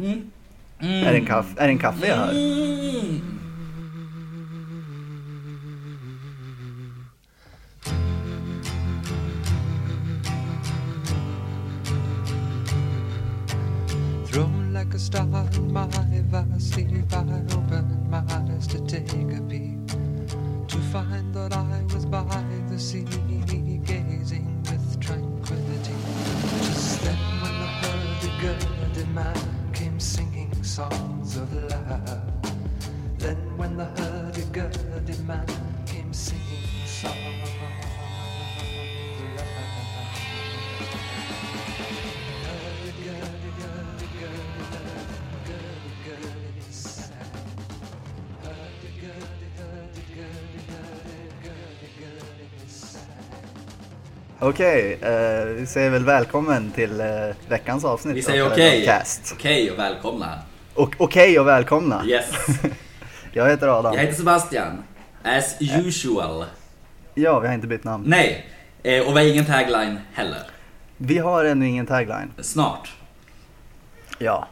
Mm. Är, det en kaffe, är det en kaffe jag hör? Mm. Okej, eh, vi säger väl välkommen till eh, veckans avsnitt. Vi säger okej. Okej och välkomna. Okej och välkomna. Yes. Jag heter Adam. Jag heter Sebastian. As usual. Ja, vi har inte bytt namn. Nej. Eh, och vi har ingen tagline heller. Vi har ännu ingen tagline. Snart. Ja.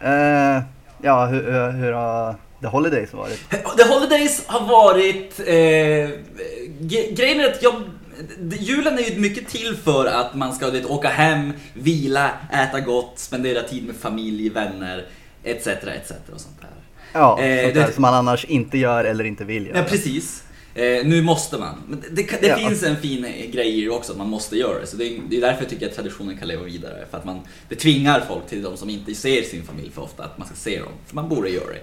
Eh, ja, hur, hur, hur har The Holidays varit? The Holidays har varit... Eh, grejen är att jag... Julen är ju mycket till för att man ska vet, åka hem, vila, äta gott, spendera tid med familj, vänner, etc. etc. och sånt där. Ja, Eh, sånt det- där som man annars inte gör eller inte vill göra. Ja, precis. Eh, nu måste man. Men det, det, det Ja. finns en fin grej i det också, att man måste göra det. Så det är, det är därför jag tycker att traditionen kan leva vidare. För att man, det tvingar folk till de som inte ser sin familj för ofta, att man ska se dem. För man borde göra det.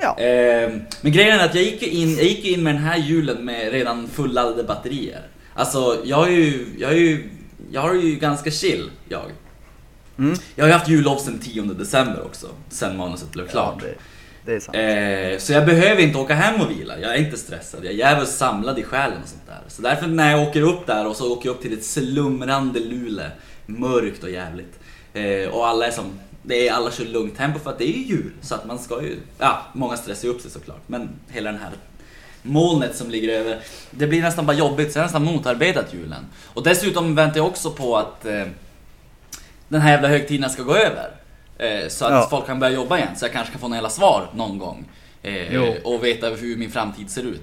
Ja. Eh, men grejen är att jag gick, in, jag gick in med den här julen med redan fulladdade batterier. Alltså, jag är ju, jag är ju, jag har ju ganska chill, jag. Mm. Jag har ju haft jullov sedan 10 december också, sen manuset blev klart. Ja, det, det är sant. Eh, så jag behöver inte åka hem och vila, jag är inte stressad. Jag är jävligt samlad i själen och sånt där. Så därför när jag åker upp där och så åker jag upp till ett slumrande Luleå, mörkt och jävligt. Eh, och alla är som, det är, alla kör lugnt tempo för att det är ju jul. Så att man ska ju, ja, många stressar ju upp sig såklart. Men hela den här molnet som ligger över, det blir nästan bara jobbigt. Så jag har nästan motarbetat julen. Och dessutom väntar jag också på att eh, den här jävla högtiden ska gå över. Eh, så att Ja. folk kan börja jobba igen, så jag kanske kan få några hela svar någon gång. Eh, och veta hur min framtid ser ut.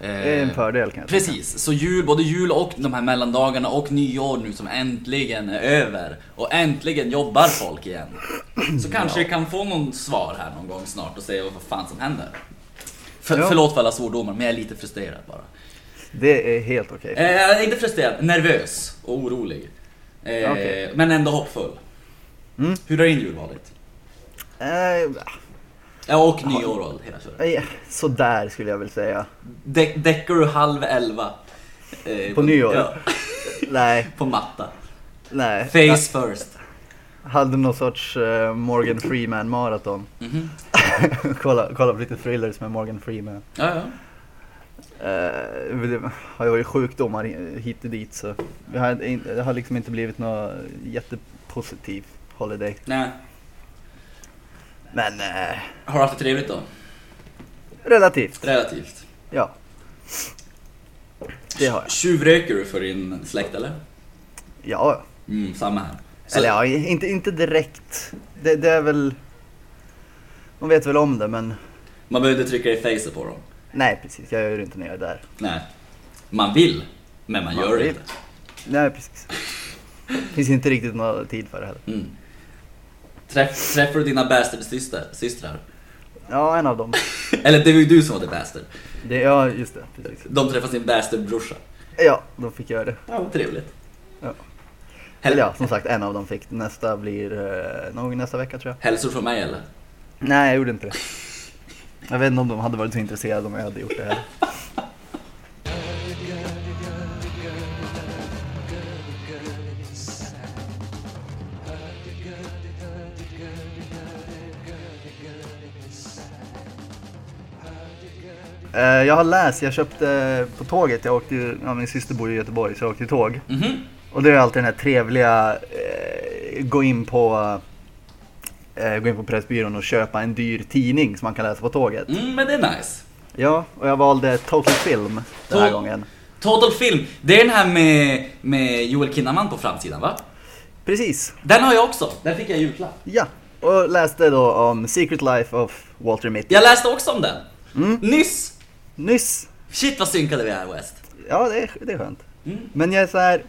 Eh, Det är en fördel kanske. Precis, så jul, både jul och de här mellandagarna och nyår nu som äntligen är över. Och äntligen jobbar folk igen. Så kanske jag kan få någon svar här någon gång snart och se vad fan som händer. För, Ja. Förlåt för alla svordomar, men jag är lite frustrerad bara. Det är helt okej. Eh, inte frustrerad, nervös och orolig. Eh, Okej. Men ändå hoppfull. Mm. Hur har din jul varit? Eh, Ja, och nyår och hela köret. eh, sådär skulle jag väl säga. Däckar du halv elva? eh, På nyår? Ja, Nej, på matta. nej. Face first. Hade någon sorts eh, Morgan Freeman maraton. Mhm. kolla, kolla på lite thrillers med Morgan Freeman. Ja, ja. Eh, det har ju varit sjukdomar hit och dit så det har, det har liksom inte blivit något jättepositiv holiday. Nej. Men eh, Har du haft det trevligt då? relativt, Relativt. ja. Det har jag. Tjuvröker du för din släkt eller? Ja, Mm, samma här. Så, eller ja, inte, inte direkt. Det, det är väl... De vet väl om det men Man behöver inte trycka i facet på dem. nej precis, jag gör det inte när jag är där. Nej. Man vill, men man, Man gör det inte. Nej precis. Finns inte riktigt någon tid för det heller. Mm. Träff, träffar du dina bastardsystrar? Systrar? Ja, en av dem. Eller det var ju du som var the bastard. Det, ja, just det. Precis. De träffar sin bastardbrorsa. Ja, de fick göra det. Ja, vad trevligt. Ja. Eller ja, som sagt en av dem fick. Nästa blir eh, nog nästa vecka tror jag. Hälsor från mig eller? Nej, jag gjorde inte det. Jag vet inte om de hade varit så intresserade om jag hade gjort det heller. Eh, Jag har läst, jag köpte på tåget, jag åkte, ju- ja, min syster bor i Göteborg så jag åkte tåg. Mhm. Och det är alltid den här trevliga, eh, gå in på eh, gå in på Pressbyrån och köpa en dyr tidning som man kan läsa på tåget. Mm, men det är nice. Ja, och jag valde Total Film den här To- gången. Total Film, det är den här med, med Joel Kinnaman på framsidan va? Precis, Den har jag också, den fick jag i julklapp. ja. Och läste då om Secret Life of Walter Mitty. Jag läste också om den. Mm. Nyss! Nyss. Shit vad synkade vi är West. Ja, det är, det är skönt. Mm. Men jag är så här,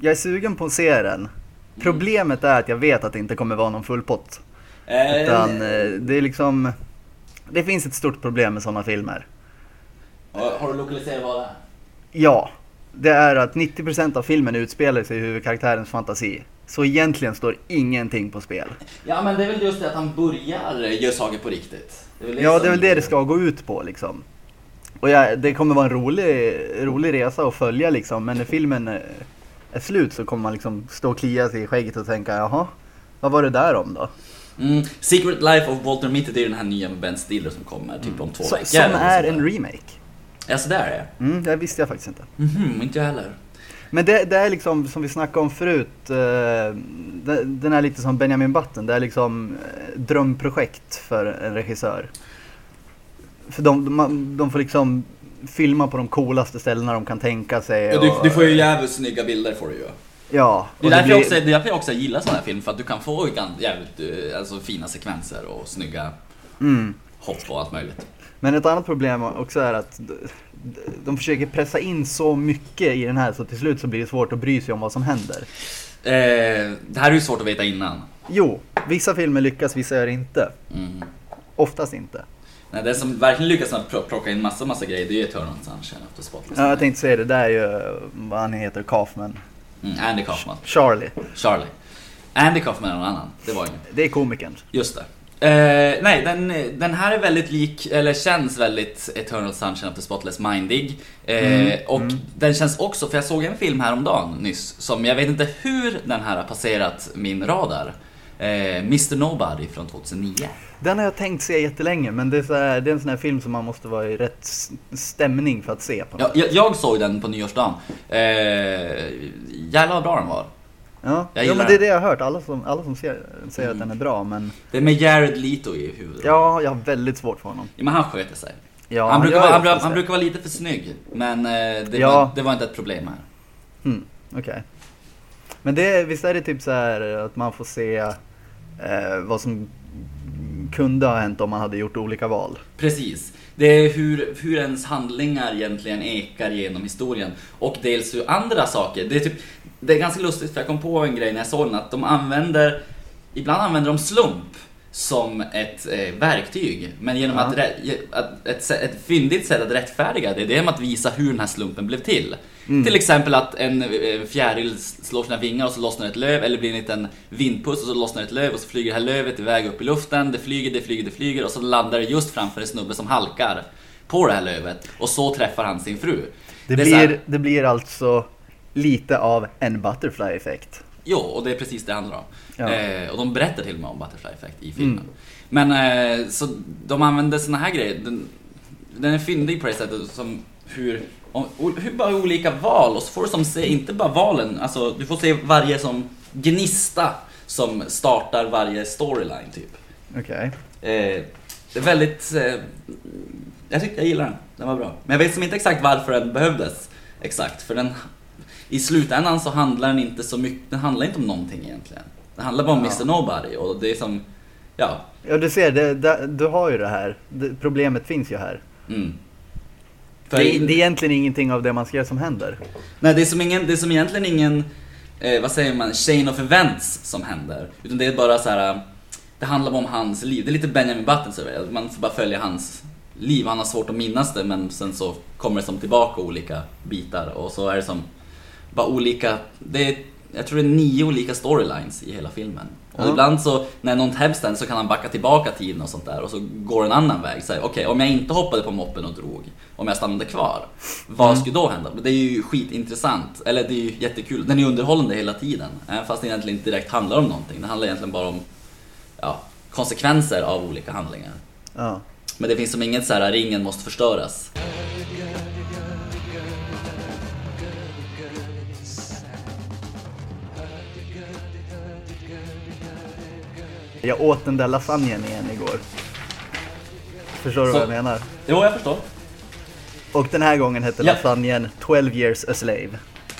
jag är sugen på att se den. Problemet är att jag vet att det inte kommer vara någon full pott. Eh, Utan eh, det är liksom, det finns ett stort problem med sådana filmer. Har du lokaliserat vad det är? Ja, det är att 90% av filmen utspelar sig i huvudkaraktärens fantasi. Så egentligen står ingenting på spel. Ja men det är väl just det att han börjar göra saker på riktigt. Det väl Ja, det är väl det det ska gå ut på liksom. Och jag, det kommer vara en rolig, rolig resa att följa liksom, men filmen eh, är slut så kommer man liksom stå och klia sig i skägget och tänka jaha, vad var det där om då? Mm, Secret Life of Walter Mitty, det är den här nya med Ben Stiller som kommer typ om två Så, veckor. som är en remake. Ja, så där är det. Mm, det visste jag faktiskt inte. Mhm, inte jag heller. Men det, det är liksom, som vi snackade om förut, eh, den är lite som Benjamin Button, det är liksom eh, drömprojekt för en regissör. För de, de, de får liksom filma på de coolaste ställena de kan tänka sig. Ja, du, och- du får ju jävligt snygga bilder får du ju. Ja. Det är och därför, blir- jag också, det är därför jag också gillar sådana här film, för att du kan få jävligt eh, alltså, fina sekvenser och snygga Mm. hopp och allt möjligt. Men ett annat problem också är att de försöker pressa in så mycket i den här så till slut så blir det svårt att bry sig om vad som händer. Eh, det här är ju svårt att veta innan. Jo, vissa filmer lyckas, vissa gör inte. Mm. Oftast inte. Nej, det som verkligen lyckas plocka in massa, massa grejer, det är ju Eternal Sunshine of the Spotless Ja, jag tänkte säga det, det är ju vad han heter, Kaufman. Mm, Andy Kaufman. Charlie. Charlie. Andy Kaufman är någon annan, det var inget. Det är komikern. Just det. Eh, nej, den, den här är väldigt lik, eller känns väldigt Eternal Sunshine of the Spotless Mindig. Eh, Mm, och mm. den känns också, för jag såg en film häromdagen nyss, som jag vet inte hur den här har passerat min radar. Eh, Mr Nobody från 2009. Den har jag tänkt se jättelänge, men det är, här, det är en sån här film som man måste vara i rätt stämning för att se på. Jag, jag, jag såg den på nyårsdagen. Eh, jävlar vad bra den var. Ja, Jag ja men det är det jag har hört. Alla som, alla som ser, säger att Mm. den är bra, men Det är med Jared Leto i huvudet. ja, jag har väldigt svårt för honom. Ja, men han sköter sig. Ja, han, brukar vara, han, han det. brukar vara lite för snygg, men eh, det, Ja. var, det var inte ett problem här. Mm, Okej. Men det, visst är det typ så här att man får se eh, vad som kunde ha hänt om man hade gjort olika val? Precis. Det är hur, hur ens handlingar egentligen ekar genom historien. Och dels hur andra saker, det är typ Det är ganska lustigt för jag kom på en grej när jag såg den att de använder Ibland använder de slump som ett eh, verktyg. Men genom Ja. att, att ett, ett fyndigt sätt att rättfärdiga det, det är genom att visa hur den här slumpen blev till. Mm. Till exempel att en eh, fjäril slår sina vingar och så lossnar ett löv, eller blir en liten vindpuss och så lossnar ett löv och så flyger det här lövet iväg upp i luften. Det flyger, det flyger, det flyger och så landar det just framför en snubbe som halkar på det här lövet. Och så träffar han sin fru. Det, är så här- blir, det blir alltså lite av en butterfly-effekt. Jo, och det är precis det det handlar om. Ja. Eh, och de berättar till och med om Butterfly Effect i filmen. Men eh, så de använder såna här grejer. Den, den är fyndig på det sättet som hur, hur bara olika val och så får du som se, inte bara valen, alltså du får se varje som gnista som startar varje storyline typ. Okej. Eh, det är väldigt, eh, jag tyckte jag gillar den, den var bra. Men jag vet som inte exakt varför den behövdes exakt, för den i slutändan så handlar den inte så mycket, den handlar inte om någonting egentligen. Den handlar bara om Ja. Mr Nobody och det är som, ja, Ja, du ser, det, det, du har ju det här. Det, problemet finns ju här. mm. Det, det är egentligen ingenting av det man ser som händer. Nej, det är som, ingen, det är som egentligen ingen, eh, vad säger man, chain of events som händer. Utan det är bara så här. det handlar om hans liv. Det är lite Benjamin Button, så man får bara följa hans liv. Han har svårt att minnas det men sen så kommer det som tillbaka olika bitar och så är det som bara olika, det är, jag tror det är nio olika storylines i hela filmen. Och Ja. ibland så, när något hemskt händer så kan han backa tillbaka tiden och sånt där och så går en annan väg. Okej, om jag inte hoppade på moppen och drog, om jag stannade kvar, vad Mm. skulle då hända? Det är ju skitintressant, eller det är ju jättekul. Den är ju underhållande hela tiden, även fast det egentligen inte direkt handlar om någonting. Det handlar egentligen bara om ja, konsekvenser av olika handlingar. Ja. Men det finns som inget så här, ringen måste förstöras. Jag åt den där lasagnen igen igår. Förstår du Så- vad jag menar? Jo, jag förstår. Och den här gången hette Ja. lasagnen 12 years a slave.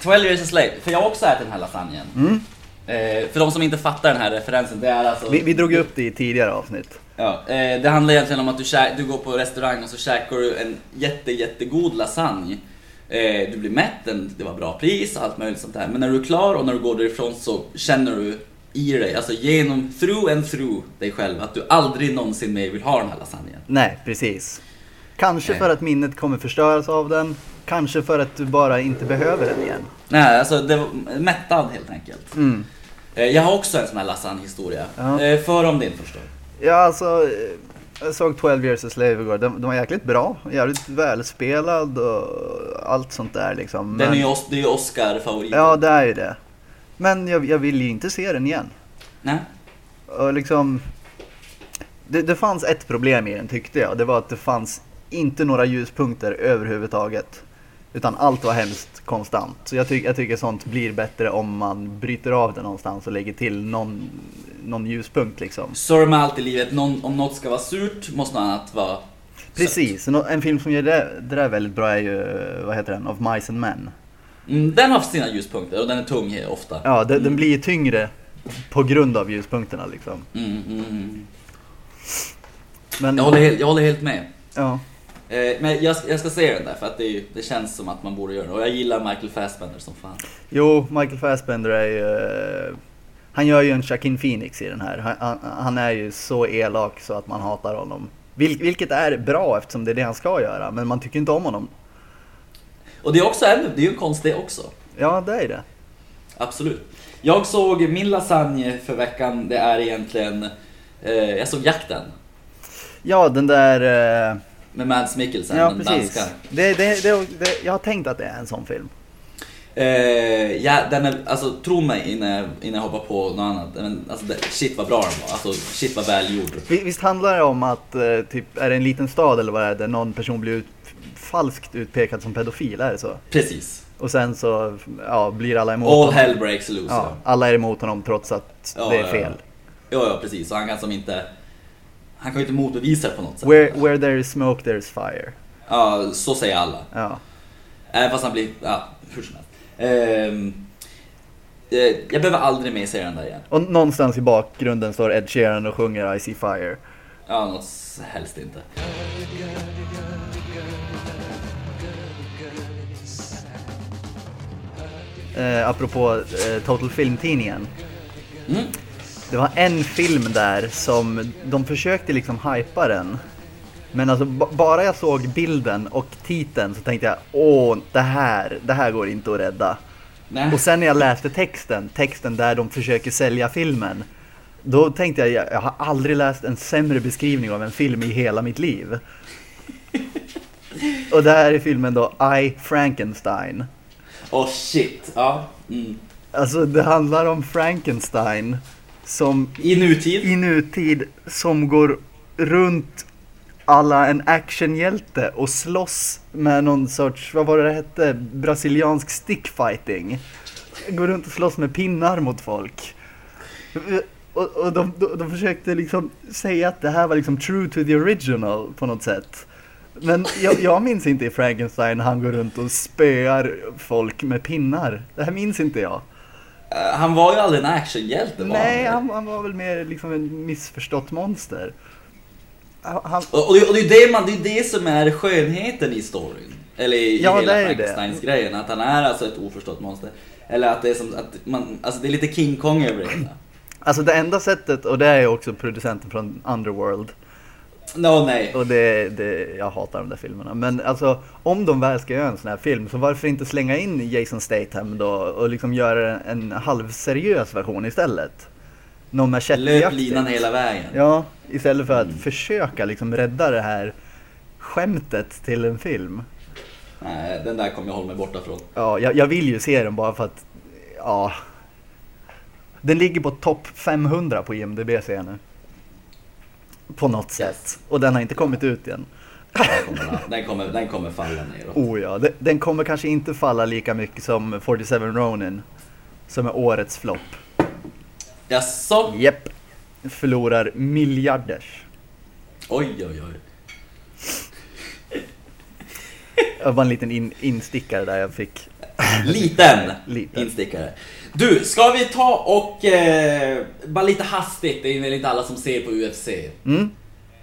12 years a slave, för jag har också ätit den här lasagnen. Mm. Eh, för de som inte fattar den här referensen, det är alltså... Vi, vi drog upp det i tidigare avsnitt. Ja, eh, det handlar egentligen om att du, du går på restaurang och så käkar du en jätte, jättegod lasagne. Eh, du blir mätt, den, det var bra pris och allt möjligt sånt där. Men när du är klar och när du går därifrån så känner du i dig, alltså genom, through and through dig själv, att du aldrig någonsin mer vill ha den här lasagnen. Nej, precis. Kanske för att minnet kommer förstöras av den. Kanske för att du bara inte behöver den igen. Nej, alltså det var mättad helt enkelt. Mm. Eh, jag har också en sån här lasagnehistoria. Ja. Eh, för om din förstår. Ja, alltså. eh, Jag såg 12 years a slave igår. Den, den var jäkligt bra. Jävligt välspelad och allt sånt där liksom. Den är Men- ju, det är ju Oscar-favoriten. Ja, det är ju det. Men jag, jag vill ju inte se den igen. Nej. Och liksom... Det, det fanns ett problem i den tyckte jag. Det var att det fanns inte några ljuspunkter överhuvudtaget. Utan allt var hemskt konstant. Så jag, tyck, jag tycker sånt blir bättre om man bryter av det någonstans och lägger till någon, någon ljuspunkt liksom. Så är det med allt i livet, Någon, om något ska vara surt måste något annat vara sött. Precis, Nå- en film som gör det, det där väldigt bra är ju, vad heter den, Of Mice and Men. Mm, den har sina ljuspunkter och den är tung ofta. Ja, den, den blir tyngre på grund av ljuspunkterna liksom. Mm, mm, mm. Men, Jag, håller helt, jag håller helt med. Ja, Eh, men jag, jag ska se den där för att det, det känns som att man borde göra det. Och jag gillar Michael Fassbender som fan. Jo, Michael Fassbender är ju... eh, Han gör ju en Joaquin Phoenix i den här. Han, han, han är ju så elak så att man hatar honom. Vil, vilket är bra eftersom det är det han ska göra, men man tycker inte om honom. Och det är också en, det är ju en konst det också. Ja, det är det. Absolut. Jag såg min lasagne för veckan, det är egentligen... Eh, jag såg Jakten. Ja, den där... eh, Med Mads Mikkelsen, ja, den precis. danska. Det, det, det, det, jag har tänkt att det är en sån film. Eh, ja, den är, alltså tro mig innan jag, innan jag hoppar på något annat. Men, alltså, det, shit vad bra den var. Alltså shit vad välgjord. Vi- Visst handlar det om att, eh, typ, är det en liten stad eller vad det är, där någon person blir ut, falskt utpekad som pedofil, är det så? Precis. Och sen så, ja, blir alla emot All honom. hell breaks loose. Ja, alla är emot honom trots att Ja, det är ja, fel. Ja, ja precis. Och han kan som inte... Han kan ju inte motbevisa det på något sätt. Where, where there is smoke there is fire. Ja, så säger alla. Ja. Även fast han blir... Ja, hur som helst. Ehm, eh, jag behöver aldrig mer se den där igen. Och någonstans i bakgrunden står Ed Sheeran och sjunger I see fire. Ja, något helst inte. Eh, apropå eh, Total Film-tidningen. Mm. Det var en film där som de försökte liksom hypa den. Men alltså ba- bara jag såg bilden och titeln så tänkte jag åh det här, det här går inte att rädda. Nej. Och sen när jag läste texten, texten där de försöker sälja filmen. Då tänkte jag, jag, jag har aldrig läst en sämre beskrivning av en film i hela mitt liv. Och det här är filmen då I, Frankenstein. Oh shit. Ja. Mm. Alltså det handlar om Frankenstein som I nutid. i nutid som går runt alla en actionhjälte och slåss med någon sorts, vad var det det hette, brasiliansk stickfighting. Går runt och slåss med pinnar mot folk. Och, och de, de, de försökte liksom säga att det här var liksom true to the original på något sätt. Men jag, jag minns inte i Frankenstein han går runt och spöar folk med pinnar. Det här minns inte jag. Eh, Han var ju aldrig en actionhjälte var Nej, han, han, var väl mer liksom en missförstått monster. Han, Och, och, det, och det är det, man, det är det som är skönheten i storyn. Eller i, Ja, hela. Frankensteins grejen Att han är alltså ett oförstått monster. Eller att det är som att man, alltså det är lite King Kong över det hela. Alltså det enda sättet, och det är ju också producenten från Underworld, No, nej. och det, det, jag hatar de där filmerna. Men alltså, om de väl ska göra en sån här film, så varför inte slänga in Jason Statham då och liksom göra en halvseriös version istället? Någon Löp machetejaktigt. linan hela vägen. Ja, istället för att Mm. försöka liksom rädda det här skämtet till en film. Nej, den där kommer jag hålla mig borta från. Ja, jag, jag vill ju se den bara för att, ja. Den ligger på topp 500 på IMDB ser jag nu. På något sätt. Och den har inte kommit ut än. Den kommer, den kommer, den kommer falla neråt. Oh ja, den, den kommer kanske inte falla lika mycket som 47 Ronin. Som är årets flopp. Jaså? Jepp. Förlorar miljarders. Oj, oj, oj. Det var en liten in, instickare där jag fick. Liten Liten. instickare. Du, ska vi ta och eh, bara lite hastigt, det är väl inte alla som ser på UFC. Mm.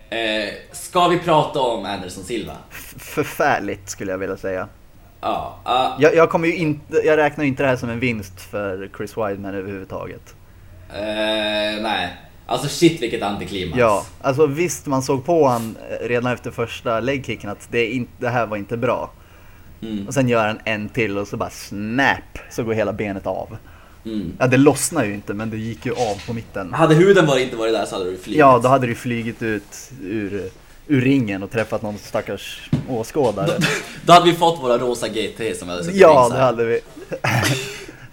Eh, ska vi prata om Anderson Silva? F- Förfärligt skulle jag vilja säga. Ja. ah, Jag, jag, kommer ju inte, jag räknar ju inte det här som en vinst för Chris Weidman överhuvudtaget. eh, nej. Alltså shit vilket antiklimax. Ja, alltså visst man såg på han eh, redan efter första legkicken att det, inte, det här var inte bra. Mm, Och sen gör han en till och så bara snap så går hela benet av. mm. Ja det lossnar ju inte men det gick ju av på mitten. Hade huden varit inte varit där så hade du flugit. Ja då hade det ju flygit ut ur, ur ringen och träffat någon stackars åskådare. Då hade vi fått våra rosa GT som vi hade suttit Ja det hade vi.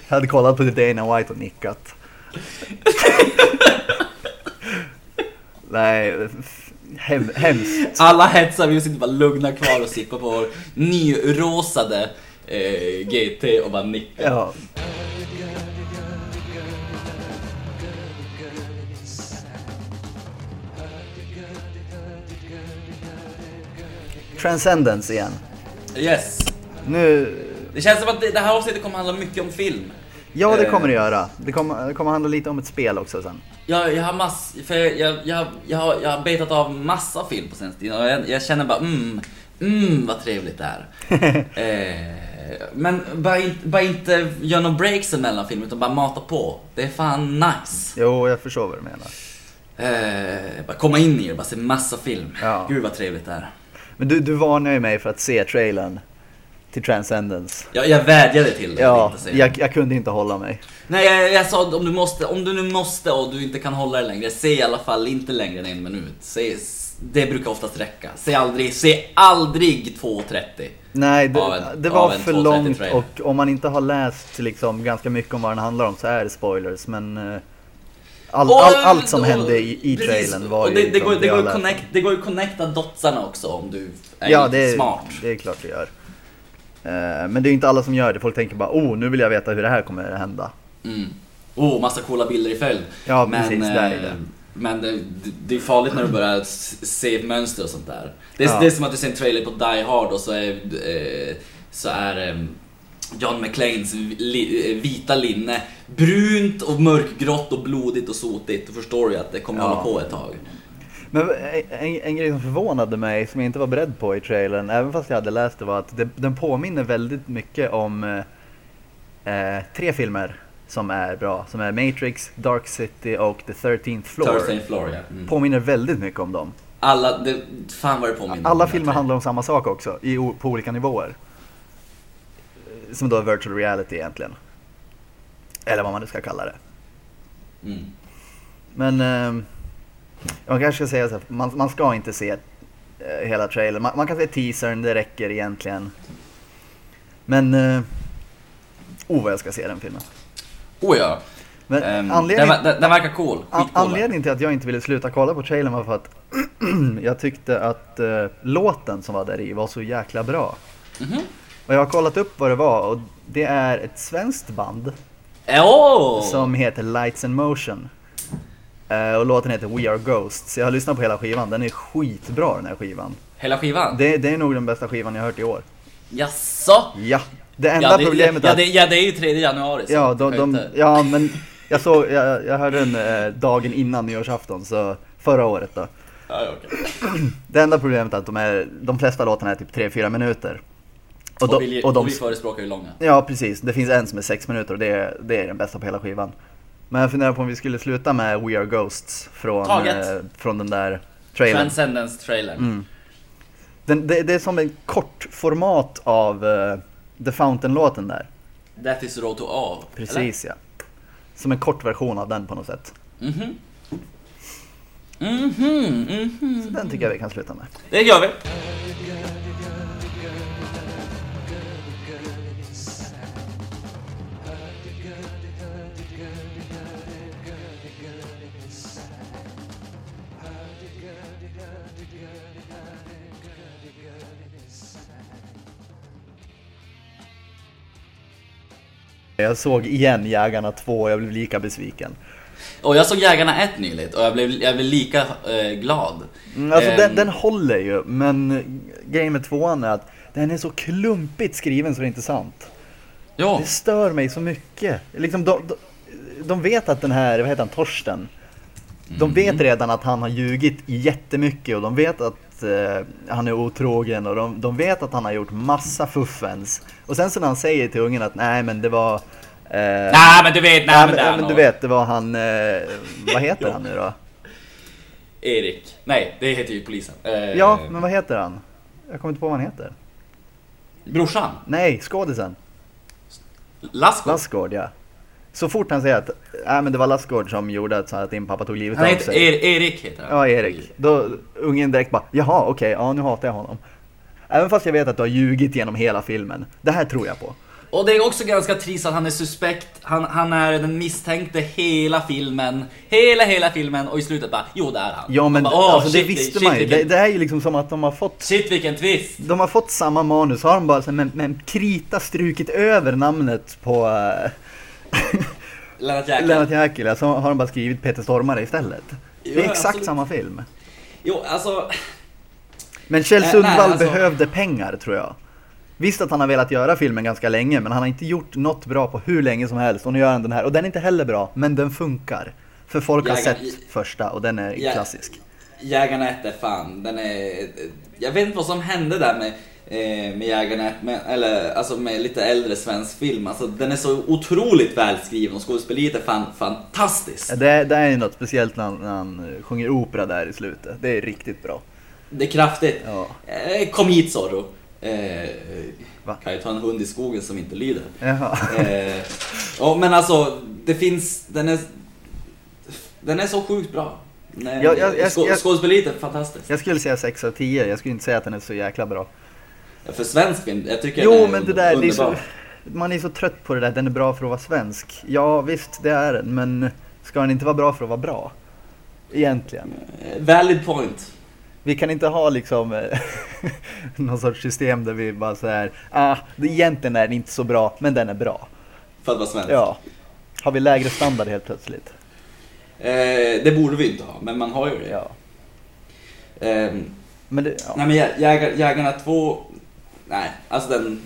Jag hade kollat på Dana White och nickat. Nej, hem, hemskt. Alla hetsar, vi sitter bara lugna kvar och sippar på vår nyrosade eh, GT och bara nickar. Ja. Transcendence igen. Yes. Nu, Det känns som att det, det här avsnittet kommer handla mycket om film. ja det Eh. kommer det göra. Det kommer, det kommer handla lite om ett spel också sen. Jag, jag har mass, för jag, jag, jag, jag, har, jag har betat av massa film på senaste tiden och jag, jag känner bara mm, mm vad trevligt det är. eh, men bara, in, bara inte gör några breaks emellan filmer utan bara mata på. Det är fan nice. Jo, jag förstår vad du menar. Eh, bara komma in i det, bara se massa film. Ja. Gud vad trevligt det är. Men du, du varnar ju mig för att se trailern till Transcendence. Jag, jag vädjade till dig Ja, att inte jag, jag kunde inte hålla mig. Nej, jag, jag sa om du måste, om du nu måste och du inte kan hålla det längre, se i alla fall inte längre än en minut. Se, det brukar oftast räcka. Se aldrig, se aldrig 2.30. Nej, det, en- det var för 2.30 långt och om man inte har läst liksom ganska mycket om vad den handlar om så är det spoilers. Men eh, all, Och, all, allt som och- hände i, i trailern var och ju det, går, det, går ju connect, det går ju connecta dotsarna också om du är Ja, det smart. det är klart det gör. Eh, men det är inte alla som gör det. Folk tänker bara oh, nu vill jag veta hur det här kommer att hända. Mm. Oh, massa coola bilder i följd. Ja, precis, där är eh, det. Men det, det- är farligt när du börjar se ett mönster och sånt där. Det är, Ja. det är som att du ser en trailer på Die Hard och så är, eh, så är eh, John McClanes eh, vita linne brunt och mörkgrått och blodigt och sotigt. Då förstår du att det kommer Ja. hålla på ett tag. Men en, en grej som förvånade mig, som jag inte var beredd på i trailern, även fast jag hade läst det, var att det, den påminner väldigt mycket om eh, eh, tre filmer som är bra. Som är Matrix, Dark City och The 13th Floor. Thursday in Florida. Mm. Påminner väldigt mycket om dem. Alla, det, fan vad det påminner Alla filmer handlar om samma sak också, i, på olika nivåer. Som då är virtual reality egentligen. Eller vad man nu ska kalla det. Mm. Men eh, man kanske ska säga så här, man, man ska inte se eh, hela trailern. Man, man kan se teasern, det räcker egentligen. Men, eh, oh vad jag ska se den filmen. Oh ja. Men Ehm, anledning, den, den, den verkar cool. Skitcool. anledningen till att jag inte ville sluta kolla på trailern var för att jag tyckte att eh, låten som var där i var så jäkla bra. Mhm. Och jag har kollat upp vad det var och det är ett svenskt band Oh! som heter Lights and Motion. Eh, och låten heter We Are Ghosts. Jag har lyssnat på hela skivan, den är skitbra den här skivan. Hela skivan? Det, det är nog den bästa skivan jag har hört i år. Jaså? Ja, det enda ja, det, problemet ja, är det, att... ja, det är ju 3 januari. så Ja, de, de, ja, men jag såg, jag, jag hörde den eh, dagen innan nyårsafton, så förra året då. Ja, ja, okej. Det enda problemet är att de, är, de flesta låtarna är typ 3-4 minuter. Och, då- vi, och och, de- vi förespråkar ju långa. Ja, precis. Det finns en som är 6 minuter och det är, det är den bästa på hela skivan. Men jag funderar på om vi skulle sluta med We Are Ghosts från, eh, från den där trailern. Transcendence-trailern. Mm. Den, det, det är som en kort format av eh, The Fountain-låten där. That is the road to all. Precis ja. Som en kort version av den på något sätt. eller? Mhm. Mhm, mhm. Så den tycker jag vi kan sluta med. Det gör vi. Jag såg igen Jägarna 2 och jag blev lika besviken. Och jag såg Jägarna 1 nyligt och jag blev, jag blev lika eh, glad. Mm, alltså Ehm, den, den håller ju, men grejen med tvåan är att den är så klumpigt skriven så det är inte sant. Ja, Det stör mig så mycket. Liksom, de, de, de vet att den här, vad heter han, Torsten. De vet redan att han har ljugit jättemycket och de vet att eh, han är otrogen och de, de vet att han har gjort massa fuffens. Och sen så när han säger till ungen att nej men det var... Eh, nej men du vet, nej, nej, men, men, men du vet, det var han, eh, vad heter han nu då? Erik. Nej, det heter ju polisen. Eh, Ja, men vad heter han? Jag kommer inte på vad han heter. Brorsan. Nej, skådisen. Lasko. Lassgård ja. Så fort han säger att nej, men det var Lassgård som gjorde att, så att din pappa tog livet Han av sig. er, Erik heter han. Ja, Erik. Då ungen direkt bara, jaha okej, ja nu hatar jag honom. Även fast jag vet att du har ljugit genom hela filmen. Det här tror jag på. Och det är också ganska trist att han är suspekt. Han, han är den misstänkte hela filmen. Hela, hela filmen och i slutet bara, jo det är han. Ja men bara, "Åh, alltså, det shit, visste shit, man ju. Det, det är ju liksom som att de har fått shit vilken twist. de har fått samma manus, har de bara så med, med en krita strukit över namnet på äh, Lennart Jäkel. Lennart Jäkel, så har de bara skrivit Peter Stormare istället. Det är exakt absolut. samma film. Jo, alltså. Men Kjell Eh, Sundvall nej, alltså- behövde pengar tror jag. Visst att han har velat göra filmen ganska länge, men han har inte gjort något bra på hur länge som helst. Och nu gör han den här, och den är inte heller bra, men den funkar. För folk har sett första och den är Ja. klassisk. Jägarna 1 är fan, den är... Jag vet inte vad som hände där med, med Jägarna 1, men, eller alltså med lite äldre svensk film. Alltså den är så otroligt välskriven och skådespeleriet är fan fantastiskt. Det, det är något speciellt när han, när han eh, sjunger opera där i slutet. Det är riktigt bra. Det är kraftigt. Ja. Eh, kom hit Zorro. Eh, Va? kan ju ta en hund i skogen som inte lyder. Jaha. Eh, ja, men alltså, det finns, den är, den är så sjukt bra. Nej, Ja, jag- jag- skå- jag- Skådespeleriet är fantastiskt. Jag skulle säga 6 av 10, jag skulle inte säga att den är så jäkla bra. För svensk film, jag tycker Jo, den är men det där, det är så, underbar. man är så trött på det där, den är bra för att vara svensk. Ja, visst, det är den, men ska den inte vara bra för att vara bra? Egentligen. Eh, Valid point. Vi kan inte ha liksom eh, någon sorts system där vi bara så här, ah, egentligen är den inte så bra, men den är bra. För att vara svensk. Ja. Har vi lägre standard helt plötsligt? Eh, det borde vi inte ha, men man har ju det. Ja. Ehm, Men det, ja. Nej men Jä- Jägar, Jägarna 2, nej, alltså den,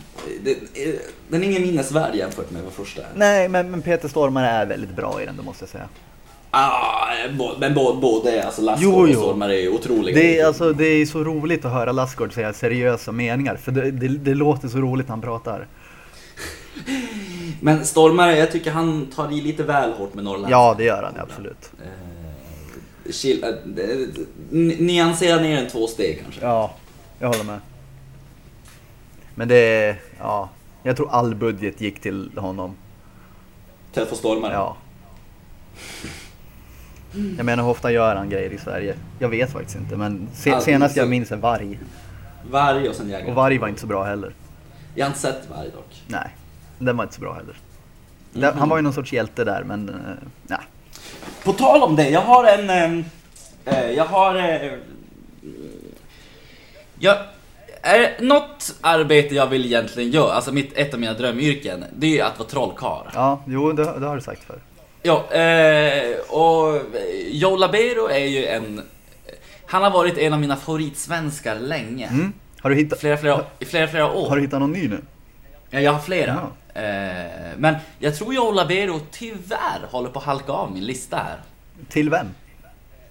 eh, den är ingen minnesvärd jämfört med vad första är. Nej, men, men Peter Stormare är väldigt bra i den, det måste jag säga. Ah, men både, både alltså Lassgård och. Stormare är otroliga. Det är, alltså, det är så roligt att höra Lassgård säga seriösa meningar, för det, det, det låter så roligt när han pratar. Men Stormare, jag tycker han tar i lite väl hårt med Norrland. Ja, det gör han absolut. Eh, chill, eh, nyansera ner en två steg kanske. Ja, jag håller med. Men det ja, jag tror all budget gick till honom. Till att få Stormare. Ja. Jag menar hur ofta gör han grejer i Sverige? Jag vet faktiskt inte men se, Alltså, senast jag minns är Varg. Varg och sen Jägare. Och Varg var inte så bra heller. Jag har inte sett Varg dock. Nej, den var inte så bra heller. Den- Han var ju någon sorts hjälte där men, eh, nej. På tal om det, jag har en... Eh, jag har... Eh, jag, är något arbete jag vill egentligen göra, alltså mitt, ett av mina drömyrken, det är att vara trollkarl. Ja, jo det, det har du sagt för. Ja, eh, och Joe Labero är ju en... Han har varit en av mina favoritsvenskar länge. Mm. Har, du hittat, Flera, flera, i flera, flera år. har du hittat någon ny nu? Ja, jag har flera. Eh, men jag tror Joe Labero tyvärr håller på att halka av min lista här. Till vem?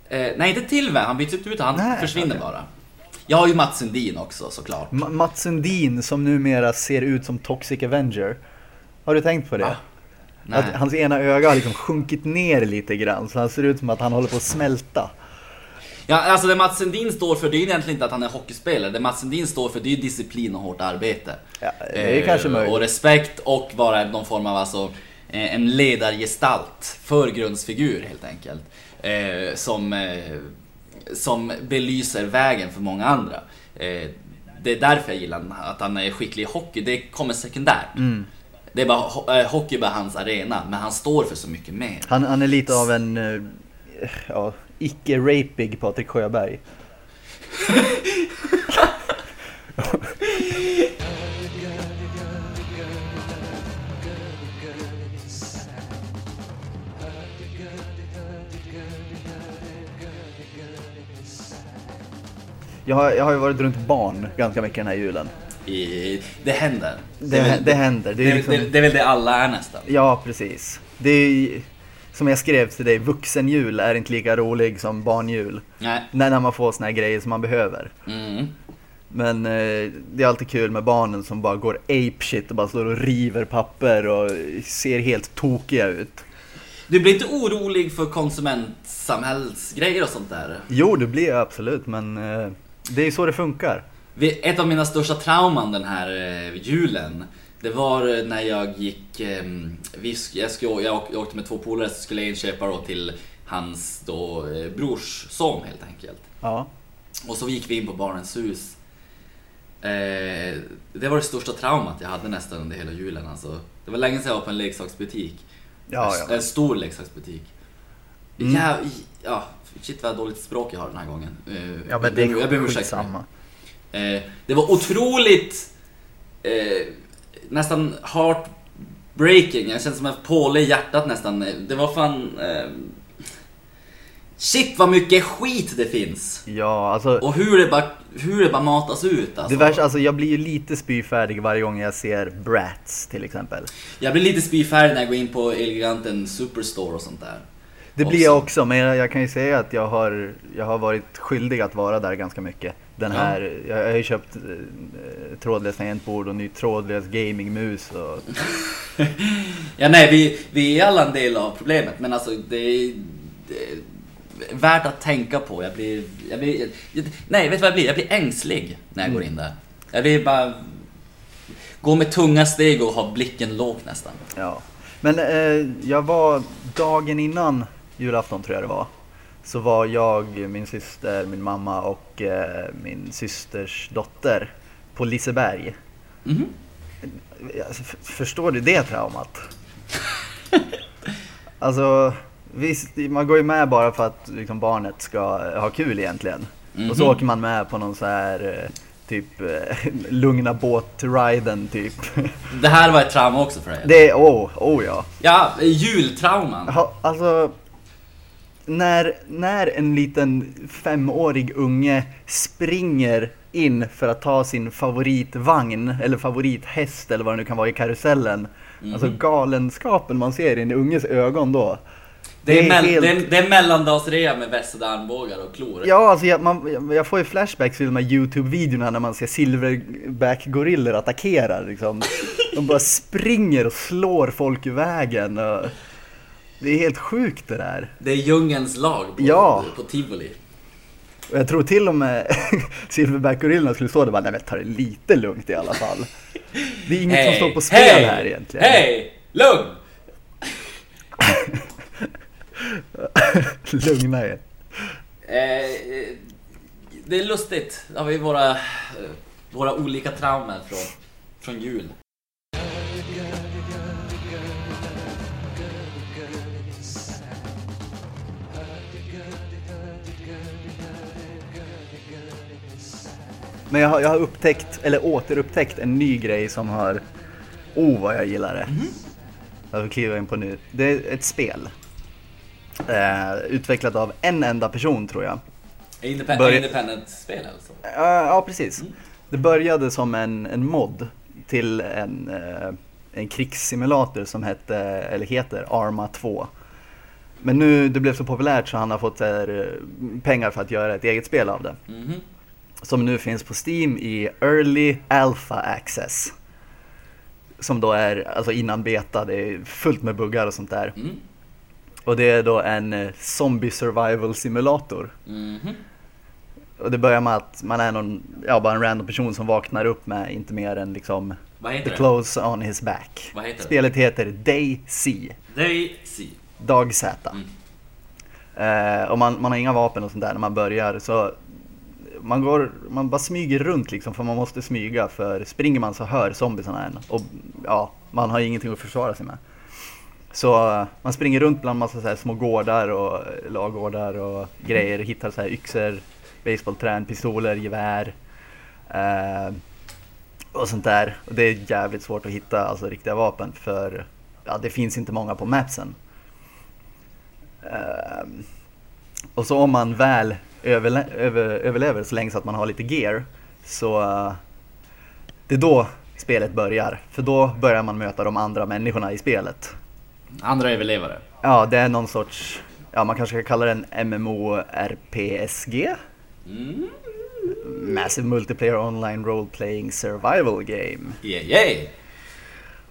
Eh, nej, inte till vem. Han byts inte ut, han Nej, försvinner okej. bara. Jag har ju Mats Sundin också såklart. Ma- Mats Sundin som numera ser ut som Toxic Avenger. Har du tänkt på det? Nej. Att hans ena öga har liksom sjunkit ner lite grann så han ser ut som att han håller på att smälta. Ja, alltså det Mats Sundin står för det är ju egentligen inte att han är hockeyspelare. Det Mats Sundin står för det är ju disciplin och hårt arbete. Ja, det är kanske möjligt. Och respekt och vara någon form av alltså, eh, en ledargestalt, förgrundsfigur helt enkelt. Eh, som, eh, som belyser vägen för många andra. Eh, det är därför jag gillar att han är skicklig i hockey, det kommer sekundärt. Mm. Det är bara, eh, hockey är bara hans arena, men han står för så mycket mer. Han, han är lite av en eh, ja, icke-rapig Patrik Sjöberg. Jag har, jag har ju varit runt barn ganska mycket den här julen. I, det händer. Det, väl- det händer. Det Det, är liksom, det, det är väl det alla är nästan. Ja, precis. Det är som jag skrev till dig, vuxenjul är inte lika rolig som barnjul. Nej. När när man får såna här grejer som man behöver. Mm. Men eh, det är alltid kul med barnen som bara går ape shit och bara står och river papper och ser helt tokiga ut. Du blir inte orolig för konsumentsamhällsgrejer och sånt där? Jo, det blir jag absolut, men eh, det är ju så det funkar. Ett av mina största trauman den här eh, julen Det var eh, när jag gick eh, vi, sk- jag, skulle, jag, åk- jag åkte med två polare så skulle jag inköpa då till hans då, eh, brors son helt enkelt Ja. Och så gick vi in på Barnens hus eh, Det var det största traumat jag hade nästan under hela julen alltså. Det var länge sedan jag var på en leksaksbutik Ja, En, ja. en stor leksaksbutik Mm. ja, ja, shit vad dåligt språk jag har den här gången Eh, Ja, men det jag ber är för det. skitsamma. Eh, det var otroligt eh, nästan heartbreaking. Jag kände som en påle i hjärtat nästan. Det var fan... Shit vad mycket skit det finns! Ja, alltså. Och hur det bara, hur det bara matas ut alltså. Det värsta, alltså jag blir ju lite spyfärdig varje gång jag ser Bratz till exempel. Jag blir lite spyfärdig när jag går in på Eleganten Superstore och sånt där. Det blir Också. jag också, men jag, jag kan ju säga att jag har, jag har varit skyldig att vara där ganska mycket. Den Ja. här, jag, jag har ju köpt eh, trådlöst tangentbord och ny trådlös gamingmus och... Ja nej, vi, vi är alla en del av problemet men alltså det är, det är värt att tänka på. Jag blir, jag blir, jag, nej vet du vad jag blir? Jag blir ängslig när jag går in där. Jag blir bara, gå med tunga steg och ha blicken lågt nästan. Ja. Men eh, jag var dagen innan julafton tror jag det var. Så var jag, min syster, min mamma och eh, min systers dotter på Liseberg. Alltså, f- Förstår du det traumat? alltså, visst, man går ju med bara för att liksom, barnet ska eh, ha kul egentligen. Och så Mhm. åker man med på någon så här eh, typ eh, lugna båtriden typ. Det här var ett trauma också för dig? Det är, oh, oh ja. Ja, jultrauman. Ha, alltså, när, när en liten femårig unge springer in för att ta sin favoritvagn eller favorithäst eller vad det nu kan vara i karusellen. Alltså Mhm. galenskapen man ser i en unges ögon då. Det är, det är helt- det, är, det är mellandagsrea med vässade armbågar och klor. Ja, alltså jag, man, jag får ju flashbacks till de här YouTube-videorna när man ser silverback-gorillor attackera liksom. De bara springer och slår folk i vägen. Och det är helt sjukt det där. Det är djungelns lag på, Ja. på tivoli. Och jag tror till och med silverback-gorillorna skulle stå där och bara, nej men ta det lite lugnt i alla fall. Det är inget som står på spel hej, här egentligen. Hej! Lugn! Lugna er. Eh, det är lustigt. Har vi våra, eh, våra olika traumer från, från jul. Men jag har, jag har upptäckt, eller återupptäckt en ny grej som har, oh vad jag gillar det. Jag får kliva in på nu. Det är ett spel. Eh, utvecklat av en enda person tror jag. Independent, Börja- independent-spel alltså. Ja, ja, precis. Det började som en, en mod till en, eh, en krigssimulator som hette, eller heter Arma 2. Men nu det blev så populärt så han har fått här, eh, pengar för att göra ett eget spel av det. Mhm. Som nu finns på Steam i Early Alpha Access. Som då är alltså innan beta, det är fullt med buggar och sånt där. Mm. Och det är då en eh, zombie survival simulator. Mhm. Och det börjar med att man är någon, ja bara en random person som vaknar upp med inte mer än liksom the det? clothes on his back. Vad heter det? Spelet heter Day C, Daisy. Dag Z. Mm. Eh, och man, man har inga vapen och sånt där när man börjar så man går, man bara smyger runt liksom för man måste smyga för springer man så hör zombiesarna en och ja, man har ingenting att försvara sig med. Så man springer runt bland massa så här små gårdar och lagårdar och grejer, och hittar så här yxor, baseballträn, pistoler, gevär eh, och sånt där. Och det är jävligt svårt att hitta alltså riktiga vapen för ja, det finns inte många på mapsen. Eh, och så om man väl överle- över, överlever så länge så att man har lite gear så, Det är då spelet börjar, för då börjar man möta de andra människorna i spelet. Andra överlevare. Ja, det är någon sorts, ja man kanske ska kalla det en MMORPSG? Mm. Massive Multiplayer Online Role Playing Survival Game. Yeah, yeah.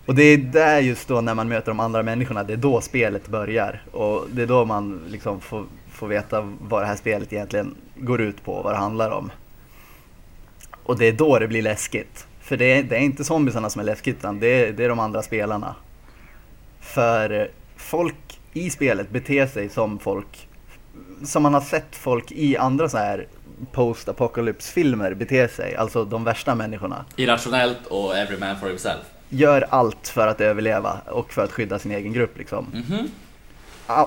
Och det är där just då när man möter de andra människorna, det är då spelet börjar. Och det är då man liksom får, får veta vad det här spelet egentligen går ut på, vad det handlar om. Och det är då det blir läskigt. För det är, det är inte zombiesarna som är läskigt, utan det är, det är de andra spelarna. För folk i spelet beter sig som folk, som man har sett folk i andra så här post-apocalypse-filmer bete sig, alltså de värsta människorna. Irrationellt och every man for himself. Gör allt för att överleva och för att skydda sin egen grupp liksom. Mhm. A-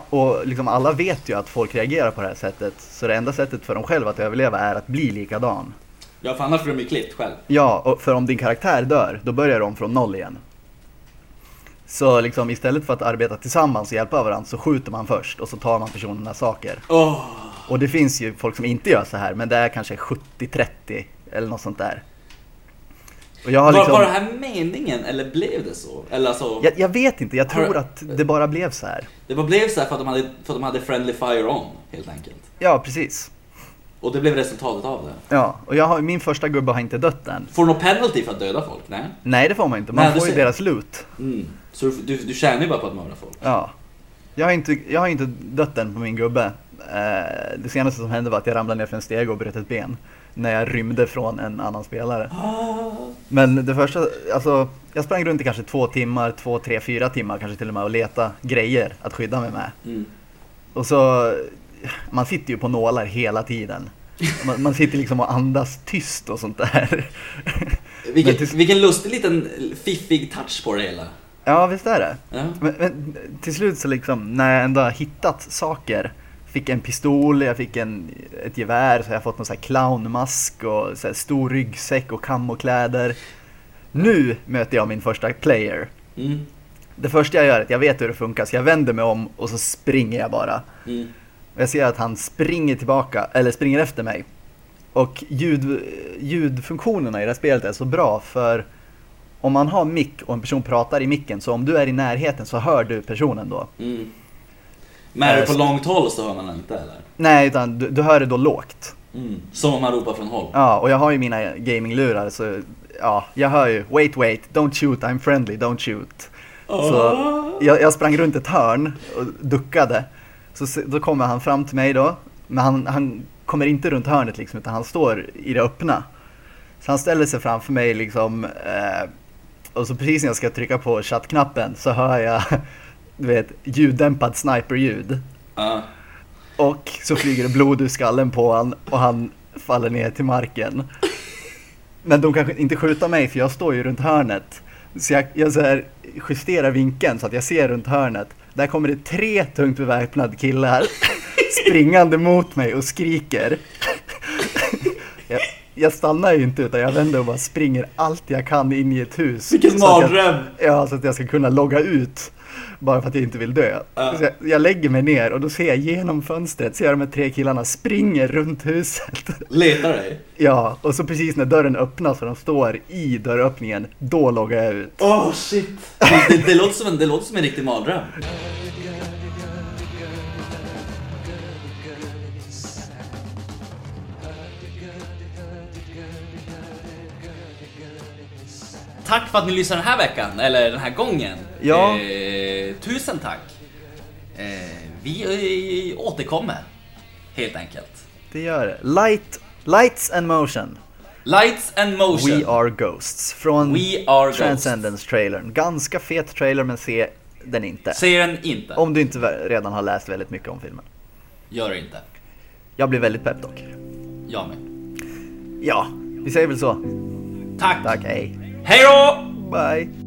Och liksom alla vet ju att folk reagerar på det här sättet, så det enda sättet för dem själva att överleva är att bli likadan. Ja, för annars får de ju klippt själv. Ja, och för om din karaktär dör, då börjar de från noll igen. Så liksom istället för att arbeta tillsammans och hjälpa varandra så skjuter man först och så tar man personernas saker. Åh! Och det finns ju folk som inte gör så här, men det är kanske 70-30 eller något sånt där. Har Var, liksom... var det här meningen eller blev det så? Eller alltså, jag, jag vet inte, jag tror Har- att det bara blev så här. det bara blev så här för att, de hade, för att de hade friendly fire on, helt enkelt. Ja, precis. Och det blev resultatet av det. Ja, och jag har, min första gubbe har inte dött än. Får du någon penalty för att döda folk? Nej. Nej, det får man inte. Man Nej, får ju deras loot. Mm. Så du, du, du tjänar ju bara på att mörda folk. Ja. Jag har inte, jag har inte dött än på min gubbe. Eh, det senaste som hände var att jag ramlade ner för en steg och bröt ett ben. När jag rymde från en annan spelare. Men det första, alltså jag sprang runt i kanske två timmar, två, tre, fyra timmar kanske till och med och leta grejer att skydda mig med. Mm. Och så, man sitter ju på nålar hela tiden. Man, man sitter liksom och andas tyst och sånt där. Vilken, vilken lustig liten fiffig touch på det hela. Ja, visst är det. Ja. Men, men till slut så liksom, när jag ändå har hittat saker, fick en pistol, jag fick en, ett gevär, så har jag fått någon här clownmask och så stor ryggsäck och kammokläder. Nu möter jag min första player. Mm. Det första jag gör är att jag vet hur det funkar, så jag vänder mig om och så springer jag bara. Mm. Jag ser att han springer tillbaka, eller springer efter mig. Och ljud, ljudfunktionerna i det här spelet är så bra för om man har mick och en person pratar i micken så om du är i närheten så hör du personen då. Mm. Men är det på så- långt håll så hör man den inte eller? Nej, utan du, du hör det då lågt. Mm. Som om man ropar från håll. Ja, och jag har ju mina gaminglurar så ja, jag hör ju wait wait, don't shoot, I'm friendly, don't shoot. Så jag, jag sprang runt ett hörn och duckade. Så då kommer han fram till mig då. Men han, han kommer inte runt hörnet liksom, utan han står i det öppna. Så han ställer sig framför mig liksom. Eh, och så precis när jag ska trycka på chattknappen så hör jag, du vet, ljuddämpad sniperljud. Ja. Och så flyger det blod ur skallen på han och han faller ner till marken. Men de kanske inte skjuta mig för jag står ju runt hörnet. Så jag, jag så här justerar vinkeln så att jag ser runt hörnet. Där kommer det tre tungt beväpnade killar springande mot mig och skriker. Jag, jag stannar ju inte utan jag vänder och bara springer allt jag kan in i ett hus. Vilken mardröm! Ja, så att jag ska kunna logga ut. Bara för att jag inte vill dö. Ja. Så jag, jag lägger mig ner och då ser jag genom fönstret, ser jag de här tre killarna springer runt huset. Letar dig? Ja, och så precis när dörren öppnas och de står i dörröppningen, då loggar jag ut. Oh shit! Det, det, det, låter som en, det låter som en riktig mardröm. Tack för att ni lyssnade den här veckan, eller den här gången. Ja. Eh, tusen tack. Eh, vi eh, återkommer, helt enkelt. Det gör det. Light, lights and motion. Lights and motion. We are ghosts. Från We are. Transcendence-trailern. Ganska fet trailer men se den inte. Säg den inte. Om du inte redan har läst väldigt mycket om filmen. Gör det inte. Jag blir väldigt pepp dock. Jag med. Ja, vi säger väl så. Tack. Tack, hej. Hej då! Bye.